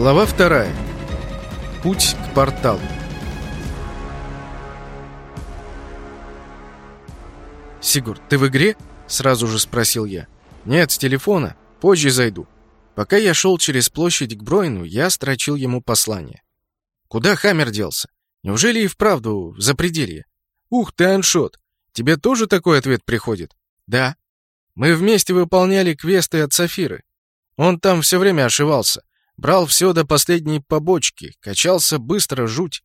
Глава вторая. Путь к порталу. «Сигурд, ты в игре?» — сразу же спросил я. «Нет, с телефона. Позже зайду». Пока я шел через площадь к Бройну, я строчил ему послание. «Куда Хаммер делся? Неужели и вправду в запределье?» «Ух ты, Аншот! Тебе тоже такой ответ приходит?» «Да. Мы вместе выполняли квесты от Сафиры. Он там все время ошивался. Брал все до последней побочки, качался быстро, жуть.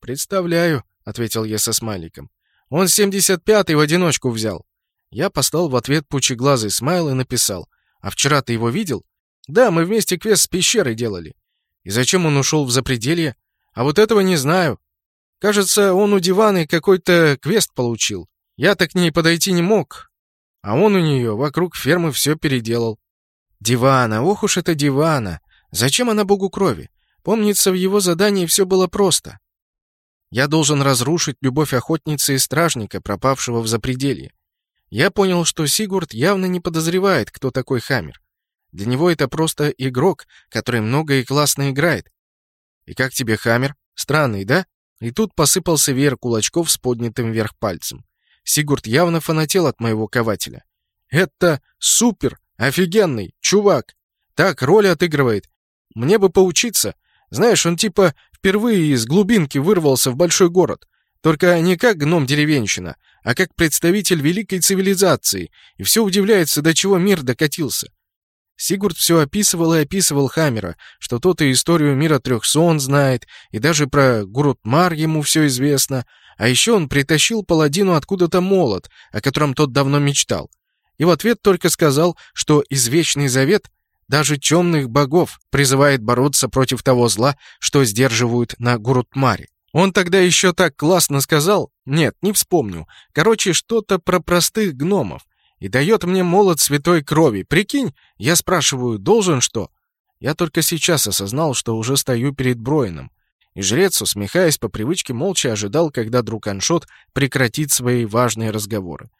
«Представляю», — ответил я со смайликом. «Он 75-й в одиночку взял». Я послал в ответ пучеглазый смайл и написал. «А вчера ты его видел?» «Да, мы вместе квест с пещерой делали». «И зачем он ушел в запределье?» «А вот этого не знаю. Кажется, он у диваны какой-то квест получил. Я так к ней подойти не мог. А он у нее вокруг фермы все переделал». «Дивана, ох уж это дивана!» Зачем она богу крови? Помнится, в его задании все было просто. Я должен разрушить любовь охотницы и стражника, пропавшего в запределье. Я понял, что Сигурд явно не подозревает, кто такой Хаммер. Для него это просто игрок, который много и классно играет. И как тебе Хаммер? Странный, да? И тут посыпался веер кулачков с поднятым вверх пальцем. Сигурд явно фанател от моего кователя. «Это супер! Офигенный! Чувак! Так роль отыгрывает. Мне бы поучиться. Знаешь, он типа впервые из глубинки вырвался в большой город. Только не как гном-деревенщина, а как представитель великой цивилизации, и все удивляется, до чего мир докатился. Сигурд все описывал и описывал Хаммера, что тот и историю мира трех сон знает, и даже про Гурутмар ему все известно, а еще он притащил паладину откуда-то молот, о котором тот давно мечтал. И в ответ только сказал, что извечный завет даже темных богов призывает бороться против того зла, что сдерживают на Гурутмаре. Он тогда еще так классно сказал, нет, не вспомню, короче, что-то про простых гномов, и дает мне молот святой крови. Прикинь, я спрашиваю, должен что? Я только сейчас осознал, что уже стою перед Броином. И жрец, усмехаясь по привычке, молча ожидал, когда друг Аншот прекратит свои важные разговоры.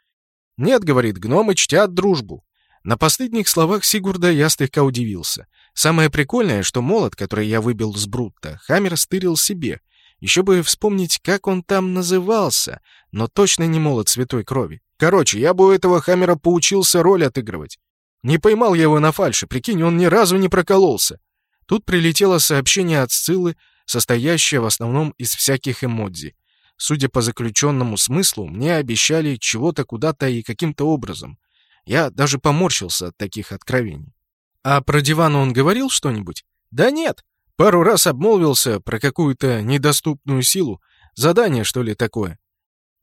«Нет», — говорит, — «гномы чтят дружбу. На последних словах Сигурда я слегка удивился. Самое прикольное, что молот, который я выбил с Брутта, Хаммер стырил себе. Еще бы вспомнить, как он там назывался, но точно не молот святой крови. Короче, я бы у этого Хаммера поучился роль отыгрывать. Не поймал я его на фальше, прикинь, он ни разу не прокололся. Тут прилетело сообщение от Сциллы, состоящее в основном из всяких эмодзи. Судя по заключенному смыслу, мне обещали чего-то куда-то и каким-то образом. Я даже поморщился от таких откровений. А про диван он говорил что-нибудь? Да нет. Пару раз обмолвился про какую-то недоступную силу. Задание, что ли, такое.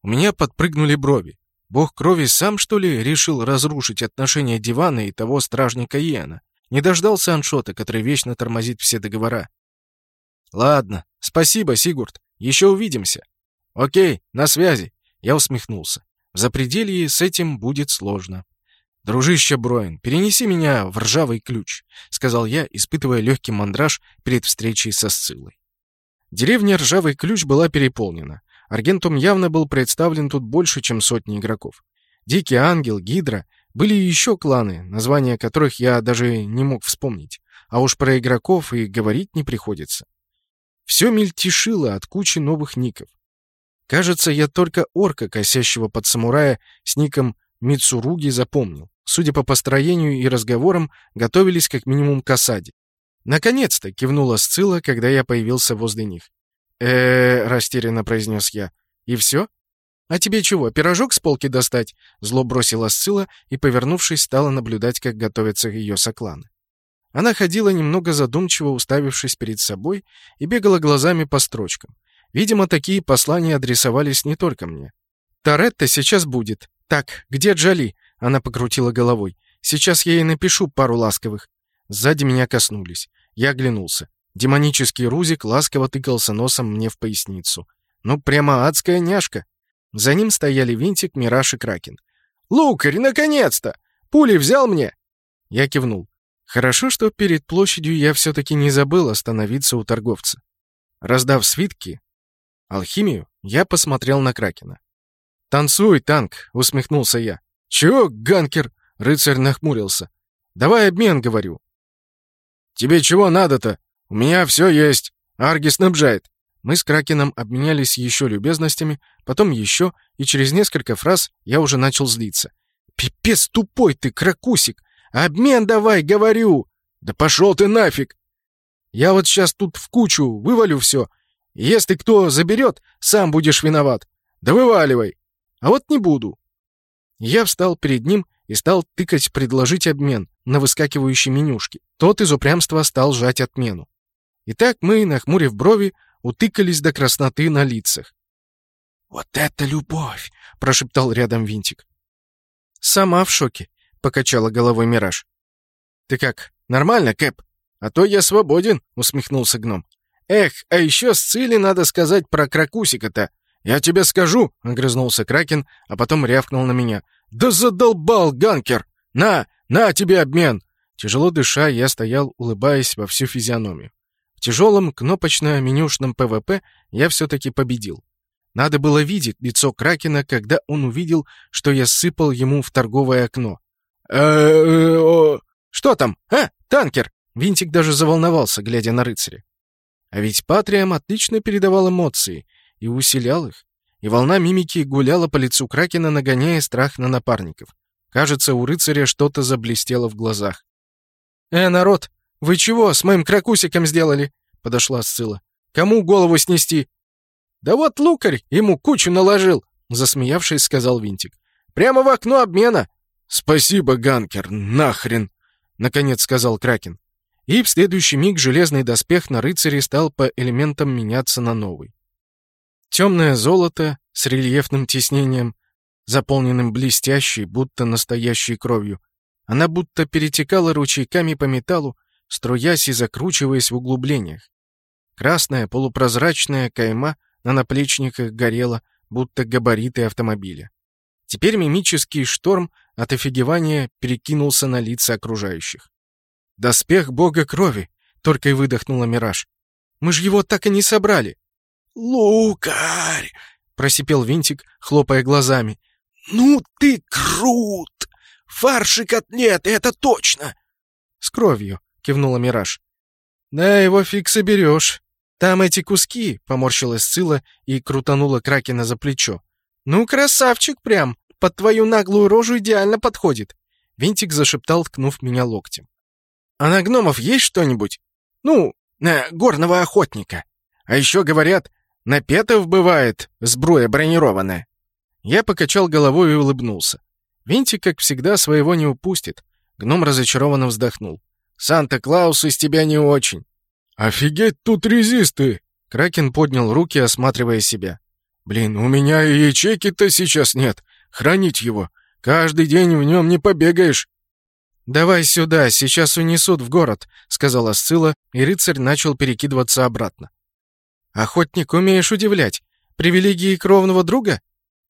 У меня подпрыгнули брови. Бог крови сам, что ли, решил разрушить отношения дивана и того стражника Иена? Не дождался аншота, который вечно тормозит все договора. Ладно, спасибо, Сигурд. Еще увидимся. Окей, на связи. Я усмехнулся. В запределье с этим будет сложно. «Дружище Броин, перенеси меня в ржавый ключ», — сказал я, испытывая легкий мандраж перед встречей со Сциллой. Деревня Ржавый Ключ была переполнена. Аргентум явно был представлен тут больше, чем сотни игроков. Дикий Ангел, Гидра, были еще кланы, названия которых я даже не мог вспомнить. А уж про игроков и говорить не приходится. Все мельтешило от кучи новых ников. Кажется, я только орка, косящего под самурая с ником Мицуруги, запомнил судя по построению и разговорам, готовились как минимум к осаде. «Наконец-то!» — кивнула Сцилла, когда я появился возле них. э растерянно произнес я. «И все?» «А тебе чего, пирожок с полки достать?» Зло бросила Сцилла и, повернувшись, стала наблюдать, как готовятся ее сокланы. Она ходила немного задумчиво, уставившись перед собой, и бегала глазами по строчкам. Видимо, такие послания адресовались не только мне. «Торетто сейчас будет. Так, где Джоли? Она покрутила головой. «Сейчас я ей напишу пару ласковых». Сзади меня коснулись. Я оглянулся. Демонический Рузик ласково тыкался носом мне в поясницу. Ну, прямо адская няшка. За ним стояли Винтик, Мираж и Кракен. «Лукарь, наконец-то! Пули взял мне!» Я кивнул. Хорошо, что перед площадью я все-таки не забыл остановиться у торговца. Раздав свитки, алхимию, я посмотрел на Кракена. «Танцуй, танк!» — усмехнулся я. «Чего, ганкер?» — рыцарь нахмурился. «Давай обмен, — говорю». «Тебе чего надо-то?» У меня все есть. Арги снабжает». Мы с Кракеном обменялись еще любезностями, потом еще, и через несколько фраз я уже начал злиться. «Пипец тупой ты, кракусик! Обмен давай, говорю!» «Да пошел ты нафиг!» «Я вот сейчас тут в кучу вывалю все. Если кто заберет, сам будешь виноват. Да вываливай!» «А вот не буду». Я встал перед ним и стал тыкать «предложить обмен» на выскакивающей менюшке. Тот из упрямства стал жать отмену. Итак, мы, нахмурив брови, утыкались до красноты на лицах. «Вот это любовь!» — прошептал рядом Винтик. «Сама в шоке», — покачала головой Мираж. «Ты как, нормально, Кэп? А то я свободен», — усмехнулся гном. «Эх, а еще с Цили надо сказать про Кракусика-то». «Я тебе скажу», — огрызнулся Кракен, а потом рявкнул на меня. «Да задолбал, ганкер! На, на тебе обмен!» Тяжело дыша, я стоял, улыбаясь во всю физиономию тяжелом кнопочно-менюшном ПВП я все-таки победил. Надо было видеть лицо Кракена, когда он увидел, что я сыпал ему в торговое окно. «Что там? А, танкер?» Винтик даже заволновался, глядя на рыцаря. А ведь Патриам отлично передавал эмоции и усилял их. И волна мимики гуляла по лицу Кракена, нагоняя страх на напарников. Кажется, у рыцаря что-то заблестело в глазах. «Э, народ, «Вы чего с моим кракусиком сделали?» — подошла Сцилла. «Кому голову снести?» «Да вот лукарь ему кучу наложил», — засмеявшись, сказал Винтик. «Прямо в окно обмена». «Спасибо, Ганкер, нахрен!» — наконец сказал Кракен. И в следующий миг железный доспех на рыцаре стал по элементам меняться на новый. Темное золото с рельефным тиснением, заполненным блестящей, будто настоящей кровью. Она будто перетекала ручейками по металлу, струясь и закручиваясь в углублениях. Красная полупрозрачная кайма на наплечниках горела, будто габариты автомобиля. Теперь мимический шторм от офигевания перекинулся на лица окружающих. «Доспех бога крови!» — только и выдохнула Мираж. «Мы же его так и не собрали!» «Лукарь!» — просипел Винтик, хлопая глазами. «Ну ты крут! Фарш и это точно!» «С кровью», кивнула Мираж. «Да, его фиг соберешь. Там эти куски», — поморщилась Сцилла и крутанула Кракена за плечо. «Ну, красавчик прям! Под твою наглую рожу идеально подходит!» Винтик зашептал, ткнув меня локтем. «А на гномов есть что-нибудь? Ну, на горного охотника. А еще, говорят, на петов бывает сбруя бронированная». Я покачал головой и улыбнулся. Винтик, как всегда, своего не упустит. Гном разочарованно вздохнул. Санта-Клаус из тебя не очень». «Офигеть, тут резисты!» Кракен поднял руки, осматривая себя. «Блин, у меня и ячейки-то сейчас нет. Хранить его. Каждый день в нем не побегаешь». «Давай сюда, сейчас унесут в город», — сказала Сцилла, и рыцарь начал перекидываться обратно. «Охотник, умеешь удивлять. Привилегии кровного друга?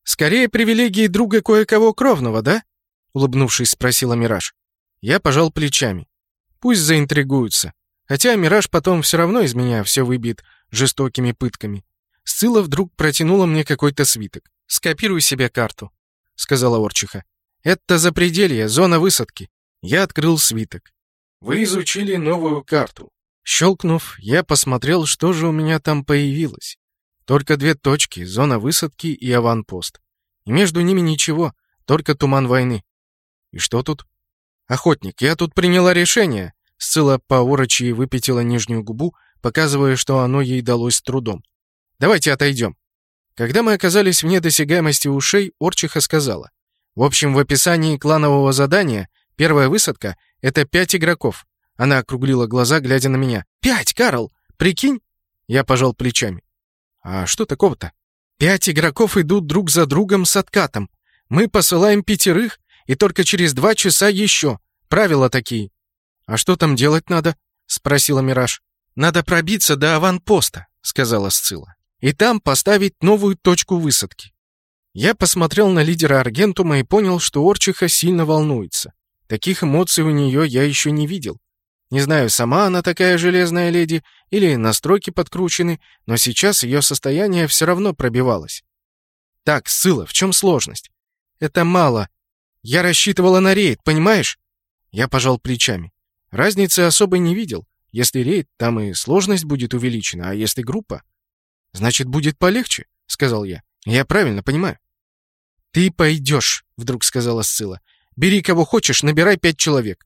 Скорее, привилегии друга кое-кого кровного, да?» — улыбнувшись, спросила Мираж. Я пожал плечами. Пусть заинтригуются. Хотя Мираж потом все равно из меня все выбьет жестокими пытками. Сцилла вдруг протянула мне какой-то свиток. «Скопируй себе карту», — сказала Орчиха. «Это запределье, зона высадки». Я открыл свиток. «Вы изучили новую карту». Щелкнув, я посмотрел, что же у меня там появилось. Только две точки, зона высадки и аванпост. И между ними ничего, только туман войны. И что тут? «Охотник, я тут приняла решение», Сцилла по орочьи выпятила нижнюю губу, показывая, что оно ей далось с трудом. «Давайте отойдем». Когда мы оказались вне досягаемости ушей, Орчиха сказала. «В общем, в описании кланового задания первая высадка — это пять игроков». Она округлила глаза, глядя на меня. «Пять, Карл! Прикинь?» Я пожал плечами. «А что такого-то?» «Пять игроков идут друг за другом с откатом. Мы посылаем пятерых, и только через два часа еще. Правила такие. «А что там делать надо?» — спросила Мираж. «Надо пробиться до аванпоста», — сказала Сцилла. «И там поставить новую точку высадки». Я посмотрел на лидера Аргентума и понял, что Орчиха сильно волнуется. Таких эмоций у нее я еще не видел. Не знаю, сама она такая железная леди или настройки подкручены, но сейчас ее состояние все равно пробивалось. «Так, Сцилла, в чем сложность?» «Это мало. Я рассчитывала на рейд, понимаешь?» Я пожал плечами. Разницы особо не видел. Если рейд, там и сложность будет увеличена, а если группа? Значит, будет полегче, сказал я. Я правильно понимаю. Ты пойдешь, вдруг сказала Сцилла. Бери кого хочешь, набирай пять человек.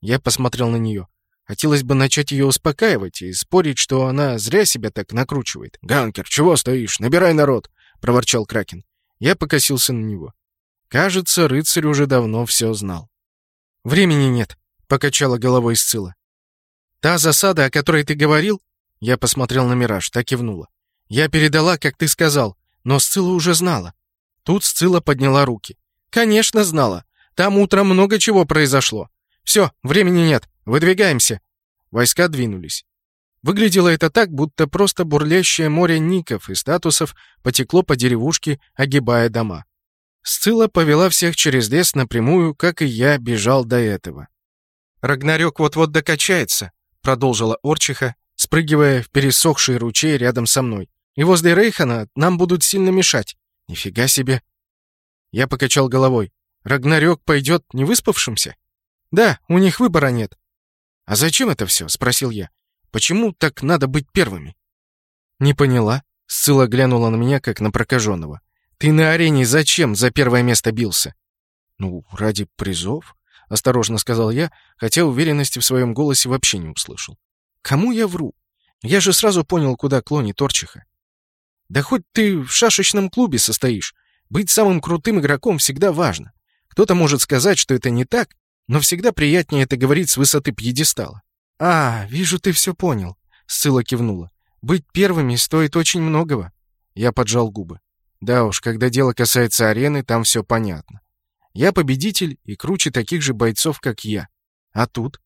Я посмотрел на нее. Хотелось бы начать ее успокаивать и спорить, что она зря себя так накручивает. «Ганкер, чего стоишь? Набирай народ!» — проворчал Кракен. Я покосился на него. Кажется, рыцарь уже давно все знал. «Времени нет», — покачала головой Сцилла. «Та засада, о которой ты говорил...» Я посмотрел на Мираж, так кивнула. «Я передала, как ты сказал, но Сцилла уже знала». Тут Сцилла подняла руки. «Конечно, знала. Там утром много чего произошло. Все, времени нет. Выдвигаемся!» Войска двинулись. Выглядело это так, будто просто бурлящее море ников и статусов потекло по деревушке, огибая дома. Сцилла повела всех через лес напрямую, как и я бежал до этого. «Рагнарёк вот-вот докачается», — продолжила Орчиха, спрыгивая в пересохший ручей рядом со мной. «И возле Рейхана нам будут сильно мешать». «Нифига себе!» Я покачал головой. «Рагнарёк пойдет не выспавшимся?» «Да, у них выбора нет. «А зачем это все?» — спросил я. «Почему так надо быть первыми?» «Не поняла». Сцилла глянула на меня, как на прокаженного. «Ты на арене зачем за первое место бился?» «Ну, ради призов», — осторожно сказал я, хотя уверенности в своем голосе вообще не услышал. «Кому я вру? Я же сразу понял, куда клонит Орчиха. Да хоть ты в шашечном клубе состоишь, быть самым крутым игроком всегда важно. Кто-то может сказать, что это не так, но всегда приятнее это говорить с высоты пьедестала. «А, вижу, ты все понял», — Сцилла кивнула. «Быть первыми стоит очень многого». Я поджал губы. Да уж, когда дело касается арены, там все понятно. Я победитель и круче таких же бойцов, как я. А тут?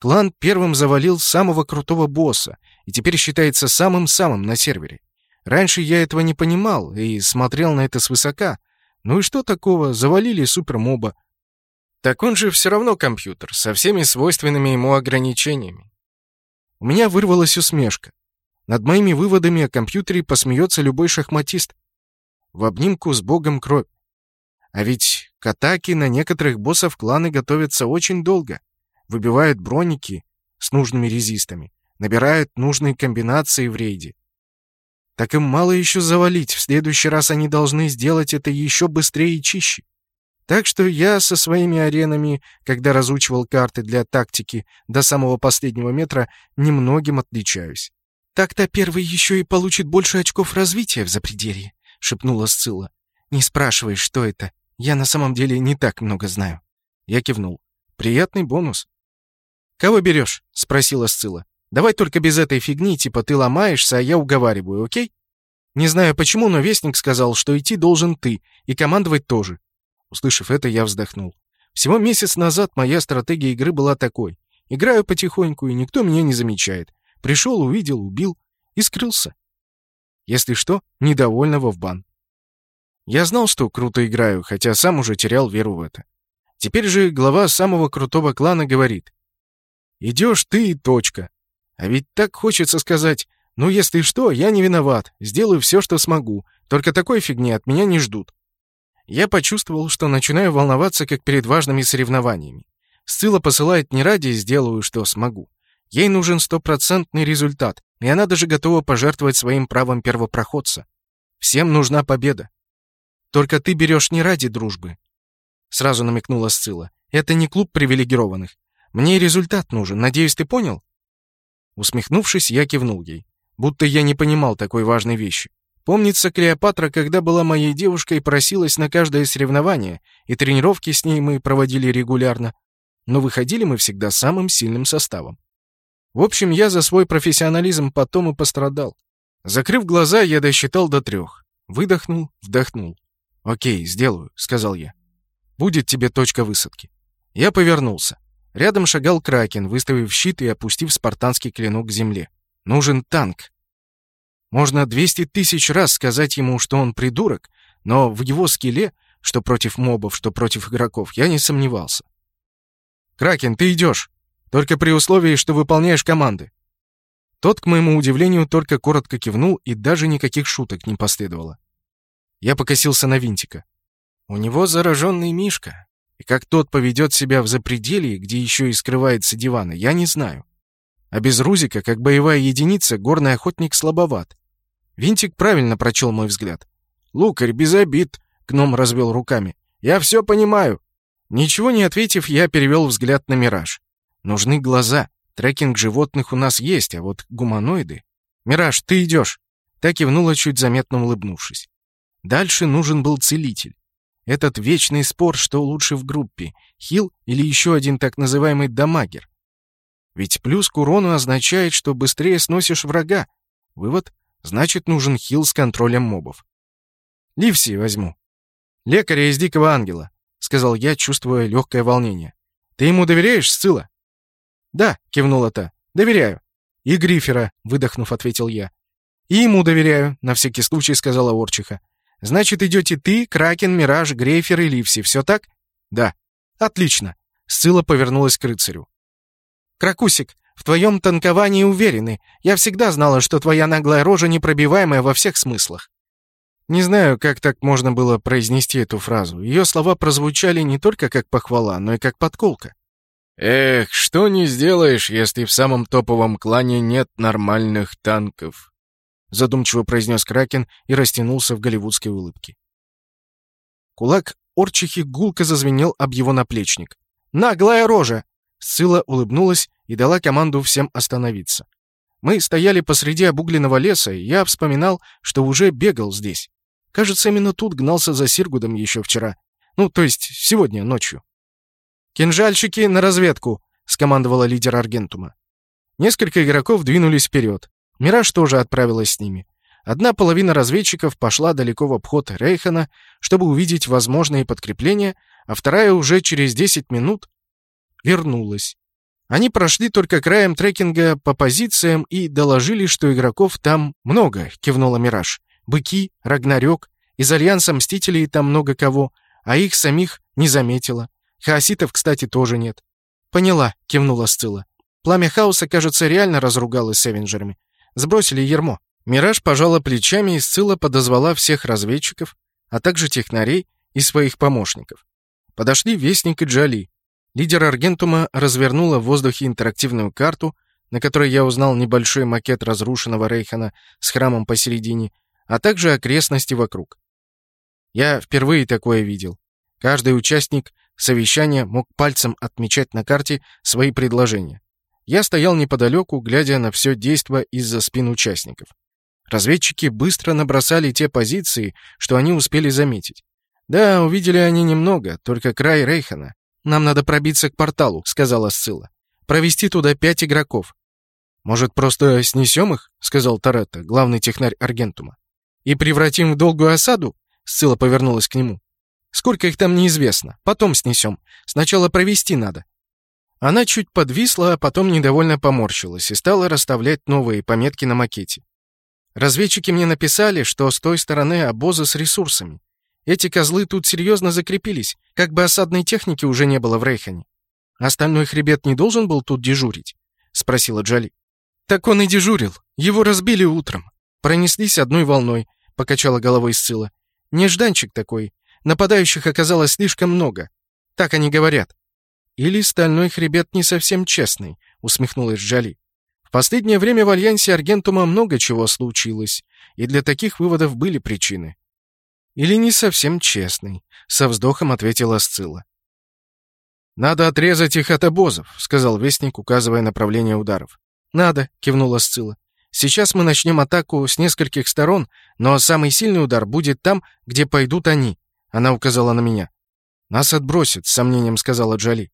Клан первым завалил самого крутого босса и теперь считается самым-самым на сервере. Раньше я этого не понимал и смотрел на это свысока. Ну и что такого, завалили супермоба, так он же все равно компьютер, со всеми свойственными ему ограничениями. У меня вырвалась усмешка. Над моими выводами о компьютере посмеется любой шахматист. В обнимку с богом кровь. А ведь к атаке на некоторых боссов кланы готовятся очень долго. Выбивают броники с нужными резистами, набирают нужные комбинации в рейде. Так им мало еще завалить, в следующий раз они должны сделать это еще быстрее и чище. Так что я со своими аренами, когда разучивал карты для тактики до самого последнего метра, немногим отличаюсь. «Так-то первый еще и получит больше очков развития в запределье», — шепнула Сцилла. «Не спрашивай, что это. Я на самом деле не так много знаю». Я кивнул. «Приятный бонус». «Кого берешь?» — спросила Сцилла. «Давай только без этой фигни, типа ты ломаешься, а я уговариваю, окей?» Не знаю почему, но Вестник сказал, что идти должен ты, и командовать тоже. Услышав это, я вздохнул. Всего месяц назад моя стратегия игры была такой. Играю потихоньку, и никто меня не замечает. Пришел, увидел, убил и скрылся. Если что, недовольного в бан. Я знал, что круто играю, хотя сам уже терял веру в это. Теперь же глава самого крутого клана говорит. «Идешь ты и точка». А ведь так хочется сказать, «Ну, если что, я не виноват, сделаю все, что смогу, только такой фигни от меня не ждут». Я почувствовал, что начинаю волноваться, как перед важными соревнованиями. Сцилла посылает не ради «сделаю, что смогу». Ей нужен стопроцентный результат, и она даже готова пожертвовать своим правом первопроходца. Всем нужна победа. Только ты берешь не ради дружбы. Сразу намекнула Сцилла. Это не клуб привилегированных. Мне результат нужен, надеюсь, ты понял? Усмехнувшись, я кивнул ей, будто я не понимал такой важной вещи. Помнится, Клеопатра, когда была моей девушкой, просилась на каждое соревнование, и тренировки с ней мы проводили регулярно. Но выходили мы всегда самым сильным составом. В общем, я за свой профессионализм потом и пострадал. Закрыв глаза, я досчитал до трех. Выдохнул, вдохнул. «Окей, сделаю», — сказал я. «Будет тебе точка высадки». Я повернулся. Рядом шагал Кракен, выставив щит и опустив спартанский клинок к земле. «Нужен танк», можно 200 тысяч раз сказать ему, что он придурок, но в его скилле, что против мобов, что против игроков, я не сомневался. «Кракен, ты идешь, только при условии, что выполняешь команды». Тот, к моему удивлению, только коротко кивнул, и даже никаких шуток не последовало. Я покосился на Винтика. У него зараженный Мишка, и как тот поведет себя в запределье, где еще и скрывается дивана, я не знаю. А без Рузика, как боевая единица, горный охотник слабоват. Винтик правильно прочел мой взгляд. «Лукарь, без обид», — гном развел руками. «Я все понимаю». Ничего не ответив, я перевел взгляд на Мираж. Нужны глаза. Трекинг животных у нас есть, а вот гуманоиды... «Мираж, ты идешь!» Так кивнула, чуть заметно улыбнувшись. Дальше нужен был целитель. Этот вечный спор, что лучше в группе, хил или еще один так называемый дамагер. Ведь плюс к урону означает, что быстрее сносишь врага. Вывод — значит, нужен хил с контролем мобов. Ливси возьму. Лекаря из Дикого Ангела, — сказал я, чувствуя легкое волнение. Ты ему доверяешь, Сцилла? Да, — кивнула та, — доверяю. И Грифера, — выдохнув, ответил я. И ему доверяю, — на всякий случай сказала Орчиха. Значит, идете ты, Кракен, Мираж, Грейфер и Ливси, все так? Да. Отлично. Сцилла повернулась к рыцарю. Кракусик, в твоем тонковании уверены. Я всегда знала, что твоя наглая рожа непробиваемая во всех смыслах. Не знаю, как так можно было произнести эту фразу. Ее слова прозвучали не только как похвала, но и как подколка. «Эх, что не сделаешь, если в самом топовом клане нет нормальных танков», задумчиво произнес Кракен и растянулся в голливудской улыбке. Кулак Орчихи гулко зазвенел об его наплечник. «Наглая рожа!» Сыла улыбнулась и дала команду всем остановиться. Мы стояли посреди обугленного леса, и я вспоминал, что уже бегал здесь. Кажется, именно тут гнался за Сиргудом еще вчера. Ну, то есть сегодня ночью. «Кинжальщики на разведку!» — скомандовала лидер Аргентума. Несколько игроков двинулись вперед. Мираж тоже отправилась с ними. Одна половина разведчиков пошла далеко в обход Рейхана, чтобы увидеть возможные подкрепления, а вторая уже через 10 минут вернулась. Они прошли только краем трекинга по позициям и доложили, что игроков там много, кивнула Мираж. Быки, Рагнарёк, из Альянса Мстителей там много кого, а их самих не заметила. Хаоситов, кстати, тоже нет. Поняла, кивнула Сцилла. Пламя хаоса, кажется, реально разругалось с Эвенджерами. Сбросили ермо. Мираж пожала плечами и Сцилла подозвала всех разведчиков, а также технарей и своих помощников. Подошли Вестник и Джоли. Лидер Аргентума развернула в воздухе интерактивную карту, на которой я узнал небольшой макет разрушенного Рейхана с храмом посередине, а также окрестности вокруг. Я впервые такое видел. Каждый участник совещания мог пальцем отмечать на карте свои предложения. Я стоял неподалеку, глядя на все действо из-за спин участников. Разведчики быстро набросали те позиции, что они успели заметить. Да, увидели они немного, только край Рейхана. «Нам надо пробиться к порталу», — сказала Сцилла. «Провести туда пять игроков». «Может, просто снесем их?» — сказал Торетто, главный технарь Аргентума. «И превратим в долгую осаду?» — Сцилла повернулась к нему. «Сколько их там неизвестно. Потом снесем. Сначала провести надо». Она чуть подвисла, а потом недовольно поморщилась и стала расставлять новые пометки на макете. Разведчики мне написали, что с той стороны обозы с ресурсами. Эти козлы тут серьезно закрепились, как бы осадной техники уже не было в Рейхане. Остальной хребет не должен был тут дежурить? Спросила Джоли. Так он и дежурил. Его разбили утром. Пронеслись одной волной, покачала головой Сцилла. Нежданчик такой. Нападающих оказалось слишком много. Так они говорят. «Или стальной хребет не совсем честный», — усмехнулась Джоли. «В последнее время в Альянсе Аргентума много чего случилось, и для таких выводов были причины». «Или не совсем честный», — со вздохом ответила Сцилла. «Надо отрезать их от обозов», — сказал Вестник, указывая направление ударов. «Надо», — кивнула Сцилла. «Сейчас мы начнем атаку с нескольких сторон, но самый сильный удар будет там, где пойдут они», — она указала на меня. «Нас отбросят», — с сомнением сказала Джоли.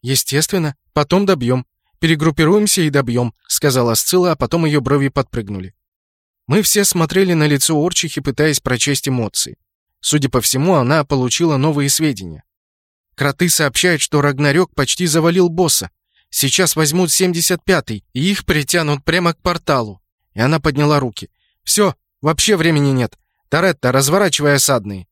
«Естественно. Потом добьем. Перегруппируемся и добьем», — сказала Сцилла, а потом ее брови подпрыгнули. Мы все смотрели на лицо Орчихи, пытаясь прочесть эмоции. Судя по всему, она получила новые сведения. Кроты сообщают, что Рагнарёк почти завалил босса. Сейчас возьмут 75-й, и их притянут прямо к порталу. И она подняла руки. «Все, вообще времени нет. Торетто, разворачивай осадные».